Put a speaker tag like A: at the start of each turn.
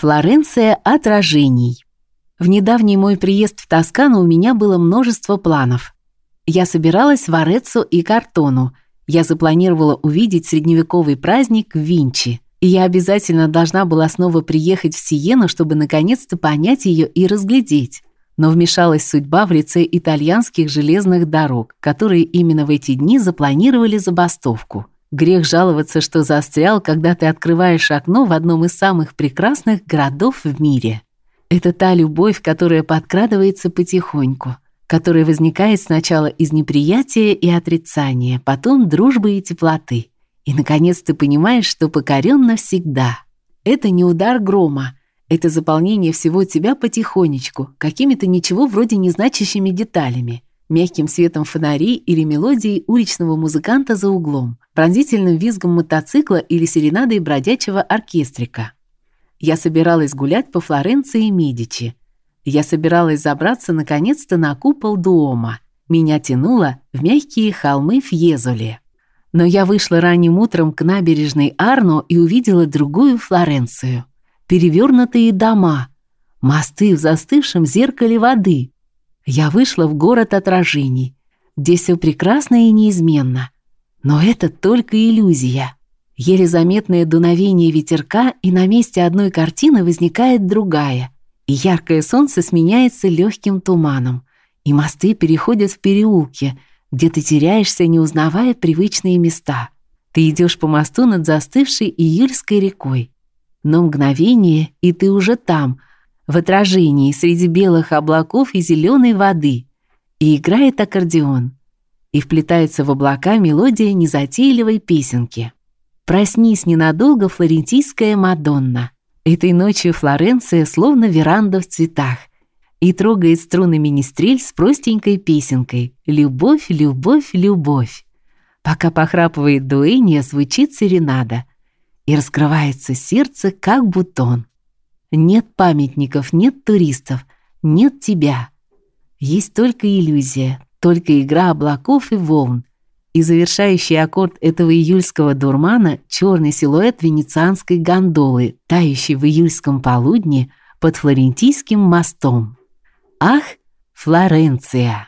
A: Флоренция отражений. В недавний мой приезд в Тоскану у меня было множество планов. Я собиралась в Ореццо и Картону. Я запланировала увидеть средневековый праздник Винчи. И я обязательно должна была снова приехать в Сиену, чтобы наконец-то понять ее и разглядеть. Но вмешалась судьба в лице итальянских железных дорог, которые именно в эти дни запланировали забастовку. Грех жаловаться, что застрял, когда ты открываешь окно в одном из самых прекрасных городов в мире. Это та любовь, которая подкрадывается потихоньку, которая возникает сначала из неприятия и отрицания, потом дружбы и теплоты. И наконец ты понимаешь, что покорен навсегда. Это не удар грома, это заполнение всего тебя потихонечку, какими-то ничего вроде не значащими деталями мягким светом фонарей или мелодией уличного музыканта за углом, пронзительным визгом мотоцикла или серенадой бродячего оркестрика. Я собиралась гулять по Флоренции и Медичи. Я собиралась забраться наконец-то на купол Дуома. Меня тянуло в мягкие холмы Фьезоле. Но я вышла ранним утром к набережной Арно и увидела другую Флоренцию. Перевернутые дома, мосты в застывшем зеркале воды, я вышла в город отражений, где все прекрасно и неизменно. Но это только иллюзия. Еле заметное дуновение ветерка, и на месте одной картины возникает другая, и яркое солнце сменяется легким туманом, и мосты переходят в переулки, где ты теряешься, не узнавая привычные места. Ты идешь по мосту над застывшей июльской рекой. Но мгновение, и ты уже там, в отражении среди белых облаков и зеленой воды, и играет аккордеон, и вплетается в облака мелодия незатейливой песенки. Проснись ненадолго, флорентийская Мадонна. Этой ночью Флоренция словно веранда в цветах и трогает струны министрель с простенькой песенкой «Любовь, любовь, любовь». Пока похрапывает дуэния, звучит серенада, и раскрывается сердце, как бутон. Нет памятников, нет туристов, нет тебя. Есть только иллюзия, только игра облаков и волн. И завершающий аккорд этого июльского дурмана черный силуэт венецианской гондолы, тающий в июльском полудне под Флорентийским мостом. Ах, Флоренция!